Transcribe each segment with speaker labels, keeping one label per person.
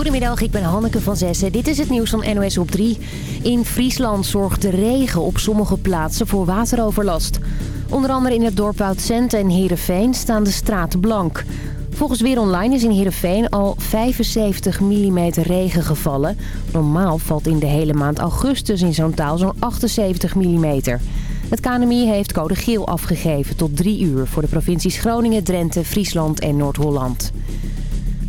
Speaker 1: Goedemiddag, ik ben Hanneke van Zessen. Dit is het nieuws van NOS op 3. In Friesland zorgt de regen op sommige plaatsen voor wateroverlast. Onder andere in het dorp Woudsend en Heerenveen staan de straten blank. Volgens Weer Online is in Heerenveen al 75 mm regen gevallen. Normaal valt in de hele maand augustus in zo'n taal zo'n 78 mm. Het KNMI heeft code geel afgegeven tot drie uur... voor de provincies Groningen, Drenthe, Friesland en Noord-Holland.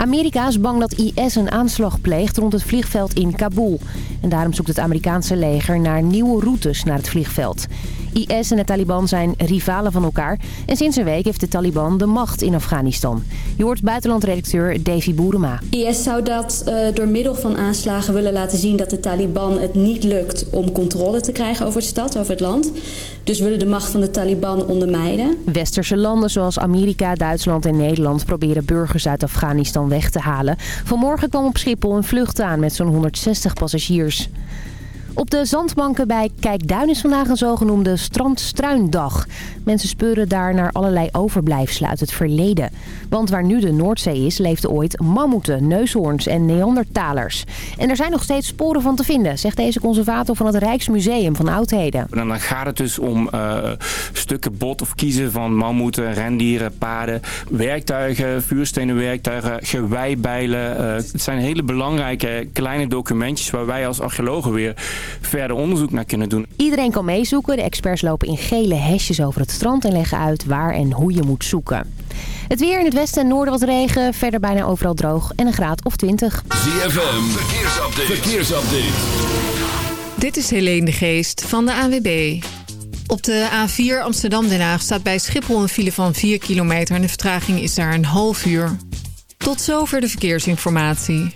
Speaker 1: Amerika is bang dat IS een aanslag pleegt rond het vliegveld in Kabul. En daarom zoekt het Amerikaanse leger naar nieuwe routes naar het vliegveld. IS en de Taliban zijn rivalen van elkaar. En sinds een week heeft de Taliban de macht in Afghanistan. Je hoort buitenlandredacteur Davy Boerema.
Speaker 2: IS zou dat uh, door middel van aanslagen willen laten zien dat de Taliban het niet lukt om controle te krijgen over de stad, over het land. Dus willen de macht van de Taliban ondermijnen.
Speaker 1: Westerse landen zoals Amerika, Duitsland en Nederland proberen burgers uit Afghanistan weg te halen. Vanmorgen kwam op Schiphol een vlucht aan met zo'n 160 passagiers. Op de zandbanken bij Kijkduin is vandaag een zogenoemde strandstruindag. Mensen speuren daar naar allerlei overblijfselen uit het verleden. Want waar nu de Noordzee is, leefden ooit mammoeten, neushoorns en neandertalers. En er zijn nog steeds sporen van te vinden, zegt deze conservator van het Rijksmuseum van Oudheden.
Speaker 3: En dan gaat het dus om uh, stukken bot of kiezen van mammoeten, rendieren, paarden, werktuigen, vuurstenen werktuigen, geweibijlen. Uh, het zijn hele belangrijke kleine documentjes waar wij als archeologen weer verder onderzoek naar kunnen doen.
Speaker 1: Iedereen kan meezoeken. De experts lopen in gele hesjes over het strand en leggen uit waar en hoe je moet zoeken. Het weer in het westen en noorden wat regen. Verder bijna overal droog en een graad of 20.
Speaker 4: ZFM, verkeersupdate. verkeersupdate.
Speaker 5: Dit is Helene de Geest van de AWB. Op de A4 Amsterdam-Den Haag staat bij Schiphol een file van 4 kilometer... en de vertraging is daar een half uur. Tot zover de verkeersinformatie.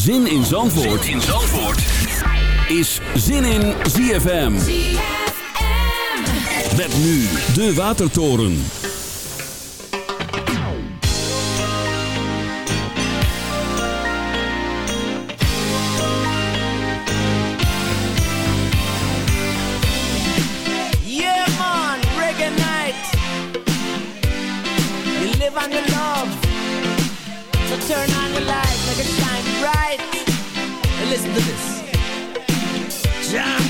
Speaker 6: Zin in Zandvoort,
Speaker 4: in Zandvoort.
Speaker 6: is Zin in ZFM. Met nu de Watertoren.
Speaker 7: Yeah, man, reggae night. You live on your love. So turn listen to this. Jam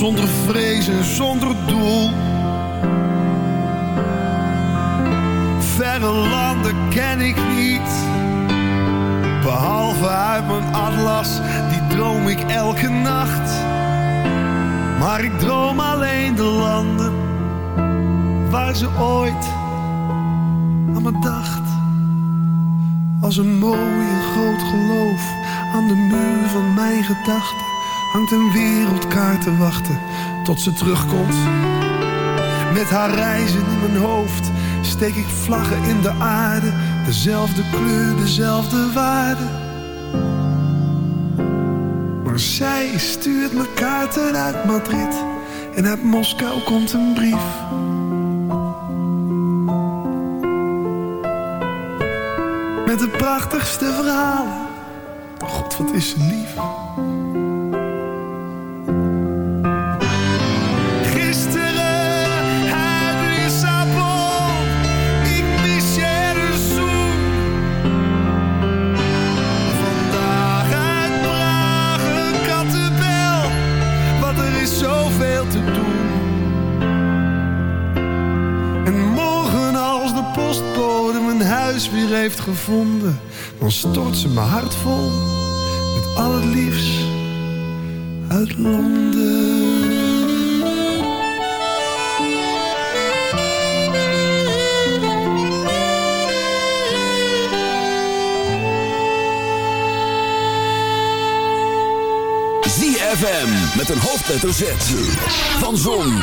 Speaker 8: Zonder vrees en zonder doel. Verre landen ken ik niet. Behalve uit mijn atlas, die droom ik elke nacht. Maar ik droom alleen de landen waar ze ooit aan me dacht. Als een mooi en groot geloof aan de muur van mijn gedachten hangt een wereldkaart te wachten tot ze terugkomt. Met haar reizen in mijn hoofd steek ik vlaggen in de aarde, dezelfde kleur, dezelfde waarde. Maar zij stuurt me kaarten uit Madrid en uit Moskou komt een brief. Met de prachtigste verhalen. God, wat is ze lief. Postbode mijn huis weer heeft gevonden, dan stort ze mijn hart vol met al het liefst uit Londen.
Speaker 6: ZFM met een hoofdletter Z. Van Zon,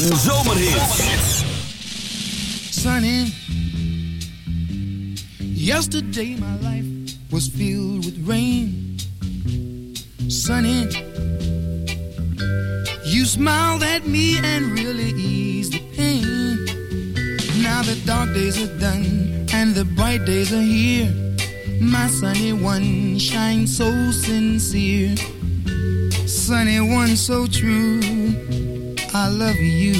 Speaker 9: So. zo love you.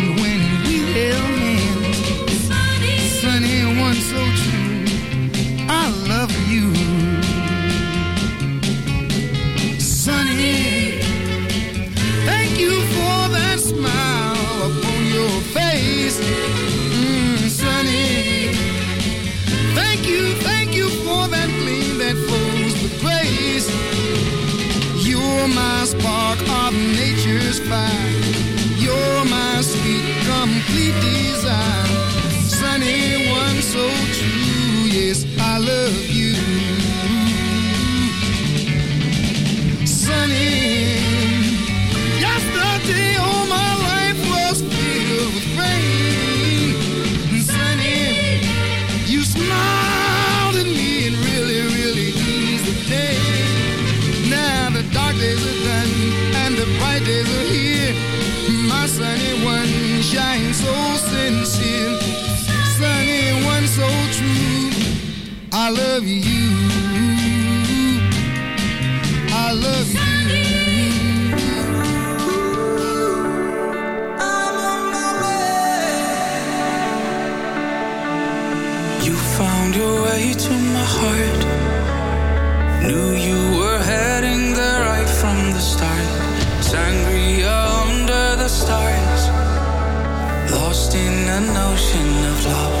Speaker 9: so true. I love you. Sunny, thank you for that smile upon your face. Mm, sunny, thank you, thank you for that gleam that flows with grace. You're my spark of nature's fire. so
Speaker 10: an ocean of love.